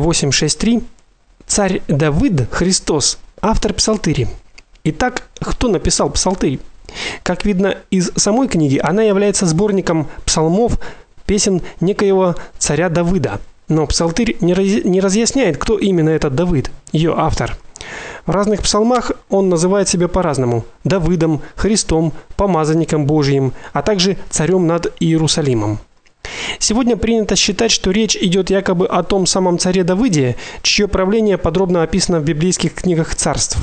8.6.3 Царь Давид Христос, автор Псалтыри. Итак, кто написал Псалтырь? Как видно из самой книги, она является сборником псалмов, песен некоего царя Давида. Но Псалтырь не разъясняет, кто именно этот Давид, ее автор. В разных псалмах он называет себя по-разному: Давидом, Христом, помазанником Божиим, а также царем над Иерусалимом. Сегодня принято считать, что речь идет якобы о том самом царе Давиде, чье правление подробно описано в библейских книгах царств.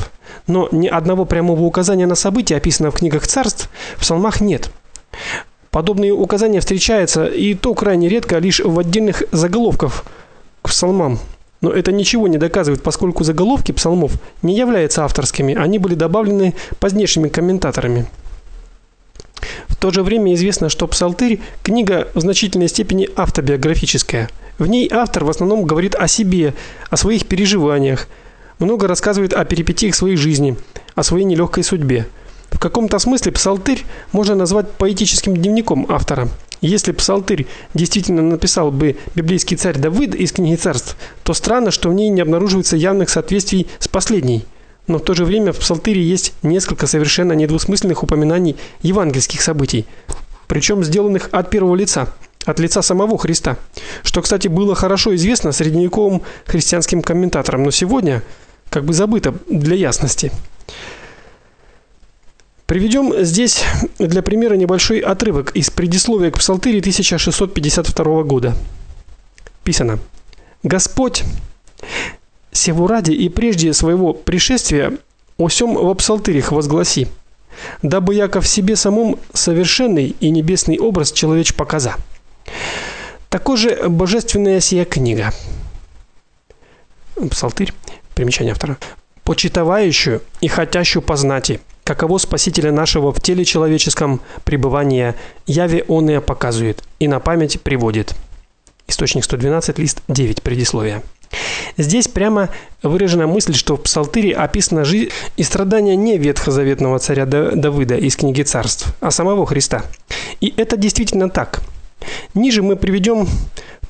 Но ни одного прямого указания на события, описанного в книгах царств, в псалмах нет. Подобные указания встречаются и то крайне редко, лишь в отдельных заголовках к псалмам. Но это ничего не доказывает, поскольку заголовки псалмов не являются авторскими, они были добавлены позднейшими комментаторами. В то же время известно, что Псалтырь книга в значительной степени автобиографическая. В ней автор в основном говорит о себе, о своих переживаниях, много рассказывает о перипетиях своей жизни, о своей нелегкой судьбе. В каком-то смысле Псалтырь можно назвать поэтическим дневником автора. Если Псалтырь действительно написал бы библейский царь Давид из книги Царств, то странно, что в ней не обнаруживается явных соответствий с последней. Но в то же время в Псалтыре есть несколько совершенно недвусмысленных упоминаний евангельских событий, причем сделанных от первого лица, от лица самого Христа. Что, кстати, было хорошо известно средневековым христианским комментаторам, но сегодня как бы забыто для ясности. Приведем здесь для примера небольшой отрывок из предисловия к Псалтире 1652 года. Писано: Господь Сего ради и прежде своего пришествия о сем во псалтырях возгласи, дабы яко в себе самом совершенный и небесный образ человеч показа. Такой же божественная сия книга. Псалтырь, примечание автора. Почитающую и хотящую познати, каково спасителя нашего в теле человеческом пребывания, яве он и показывает, и на память приводит. Источник 112, лист 9, предисловие. Здесь прямо выражена мысль, что в Псалтыре описана жизнь и страдания не ветхозаветного царя Давида из книги Царств, а самого Христа. И это действительно так. Ниже мы приведем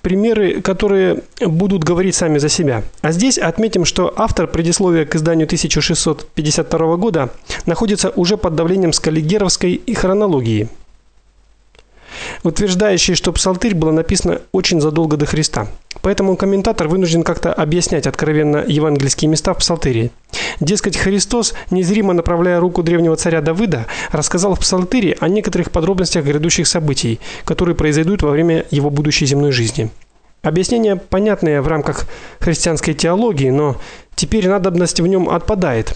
примеры, которые будут говорить сами за себя. А здесь отметим, что автор предисловия к изданию 1652 года находится уже под давлением скаллигеровской и хронологии утверждающий, что Псалтырь было написано очень задолго до Христа. Поэтому комментатор вынужден как-то объяснять откровенно евангельские места в Псалтыре. Дескать, Христос, незримо направляя руку древнего царя Давида, рассказал в Псалтыре о некоторых подробностях грядущих событий, которые произойдут во время его будущей земной жизни. Объяснение понятное в рамках христианской теологии, но теперь надобность в нем отпадает.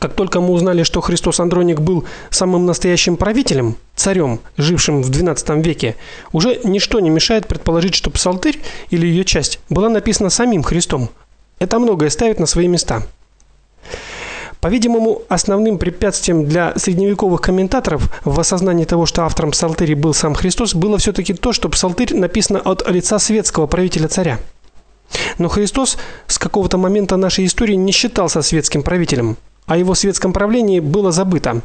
Как только мы узнали, что Христос Андроник был самым настоящим правителем, царем, жившим в XII веке, уже ничто не мешает предположить, что Псалтырь или ее часть была написана самим Христом. Это многое ставит на свои места. По-видимому, основным препятствием для средневековых комментаторов в осознании того, что автором Псалтыри был сам Христос, было все таки то, что Псалтырь написано от лица светского правителя царя. Но Христос с какого-то момента нашей истории не считался светским правителем о его светском правлении было забыто.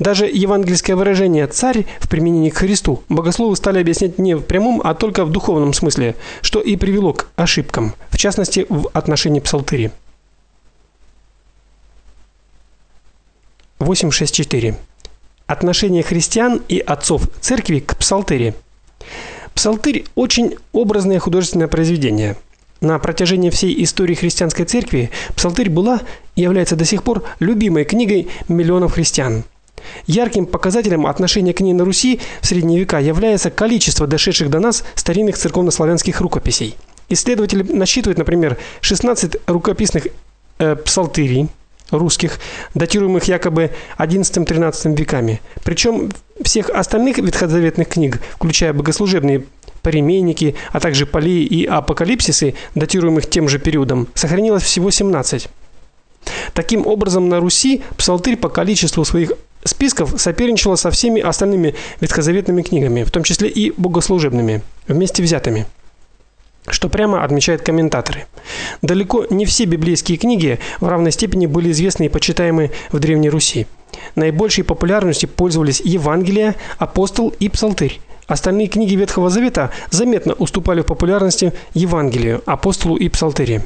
Даже евангельское выражение царь в применении к Христу богословы стали объяснять не в прямом, а только в духовном смысле, что и привело к ошибкам, в частности, в отношении псалтыри. 864. Отношение христиан и отцов церкви к псалтыри. Псалтырь очень образное художественное произведение. На протяжении всей истории христианской церкви Псалтырь была и является до сих пор любимой книгой миллионов христиан. Ярким показателем отношения к ней на Руси в средние века является количество дошедших до нас старинных церковнославянских рукописей. Исследователи насчитывают, например, 16 рукописных э, псалтырей русских, датируемых якобы XI-XIII веками. Причем всех остальных ветхозаветных книг, включая богослужебные Парименники, а также Полии и Апокалипсисы, датируемых тем же периодом, сохранилось всего 17. Таким образом, на Руси псалтырь по количеству своих списков соперничала со всеми остальными ветхозаветными книгами, в том числе и богослужебными, вместе взятыми. Что прямо отмечают комментаторы. Далеко не все библейские книги в равной степени были известны и почитаемы в Древней Руси. Наибольшей популярностью пользовались Евангелие, Апостол и Псалтырь. Остальные книги Ветхого Завета заметно уступали в популярности Евангелию, апостолу и псалтыри.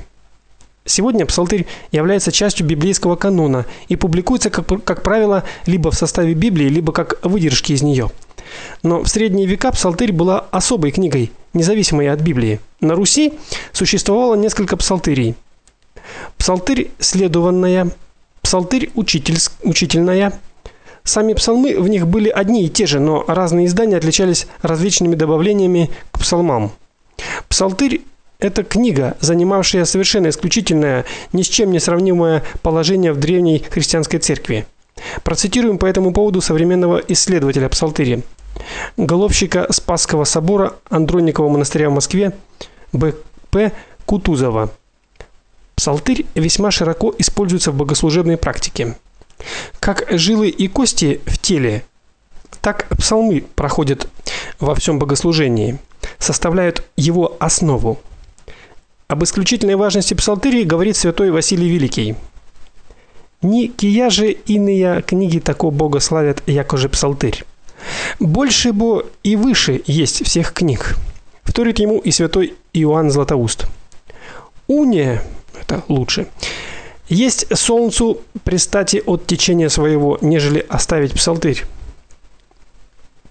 Сегодня псалтырь является частью библейского канона и публикуется как как правило либо в составе Библии, либо как выдержки из нее. Но в средние века псалтырь была особой книгой, независимой от Библии. На Руси существовало несколько псалтырей. Псалтырь следованная, псалтырь учительс, учительная. Сами псалмы в них были одни и те же, но разные издания отличались различными добавлениями к псалмам. Псалтырь это книга, занимавшая совершенно исключительное, ни с чем не сравнимое положение в древней христианской церкви. Процитируем по этому поводу современного исследователя псалтыри, головщика Спасского собора Андроникова монастыря в Москве Б.П. Кутузова. Псалтырь весьма широко используется в богослужебной практике. Как жилы и кости в теле, так псалмы проходят во всем богослужении, составляют его основу. Об исключительной важности псалтыри говорит святой Василий Великий. Ни кия же иные книги такого Бога славят, яко же псалтырь. Больше бо и выше есть всех книг. Вторит ему и святой Иоанн Златоуст. Уния это лучше. Есть солнцу пристати от течения своего, нежели оставить псалтырь.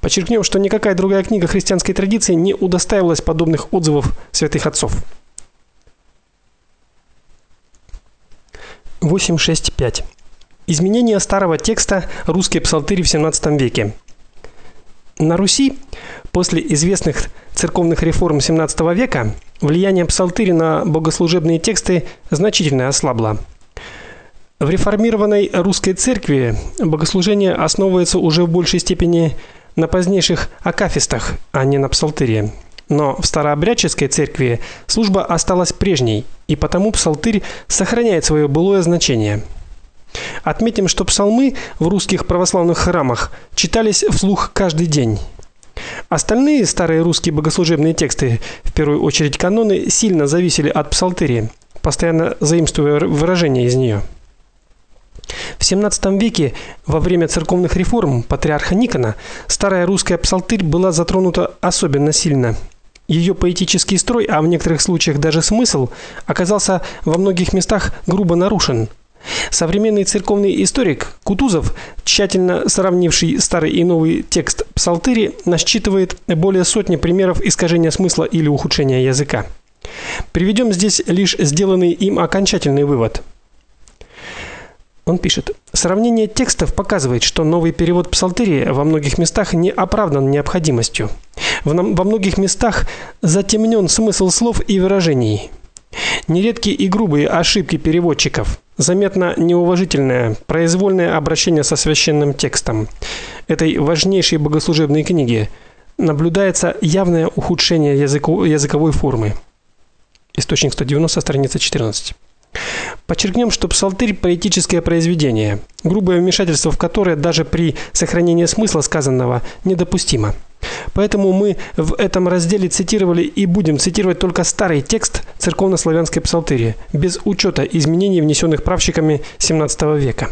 Подчеркнем, что никакая другая книга христианской традиции не удостаивалась подобных отзывов святых отцов. 865. Изменение старого текста русской псалтыри в 17 веке. На Руси после известных церковных реформ 17 века влияние псалтыри на богослужебные тексты значительно ослабло. В реформированной русской церкви богослужение основывается уже в большей степени на позднейших акафистах, а не на псалтыре. Но в старообрядческой церкви служба осталась прежней, и потому псалтырь сохраняет свое былое значение. Отметим, что псалмы в русских православных храмах читались вслух каждый день. Остальные старые русские богослужебные тексты, в первую очередь каноны, сильно зависели от псалтыри, постоянно заимствуя выражения из нее. В XVII веке, во время церковных реформ патриарха Никона, старая русская псалтырь была затронута особенно сильно. Ее поэтический строй, а в некоторых случаях даже смысл, оказался во многих местах грубо нарушен. Современный церковный историк Кутузов, тщательно сравнивший старый и новый текст Псалтыри, насчитывает более сотни примеров искажения смысла или ухудшения языка. Приведем здесь лишь сделанный им окончательный вывод. Он пишет: "Сравнение текстов показывает, что новый перевод Псалтыри во многих местах не оправдан необходимостью. во многих местах затемнен смысл слов и выражений. Нередки и грубые ошибки переводчиков. Заметно неуважительное, произвольное обращение со священным текстом этой важнейшей богослужебной книги. Наблюдается явное ухудшение языковой формы. Источник 190, страница 14. Подчеркнем, что псалтырь поэтическое произведение, грубое вмешательство в которое даже при сохранении смысла сказанного недопустимо. Поэтому мы в этом разделе цитировали и будем цитировать только старый текст церковнославянской псалтыри, без учета изменений, внесенных правщиками XVII века.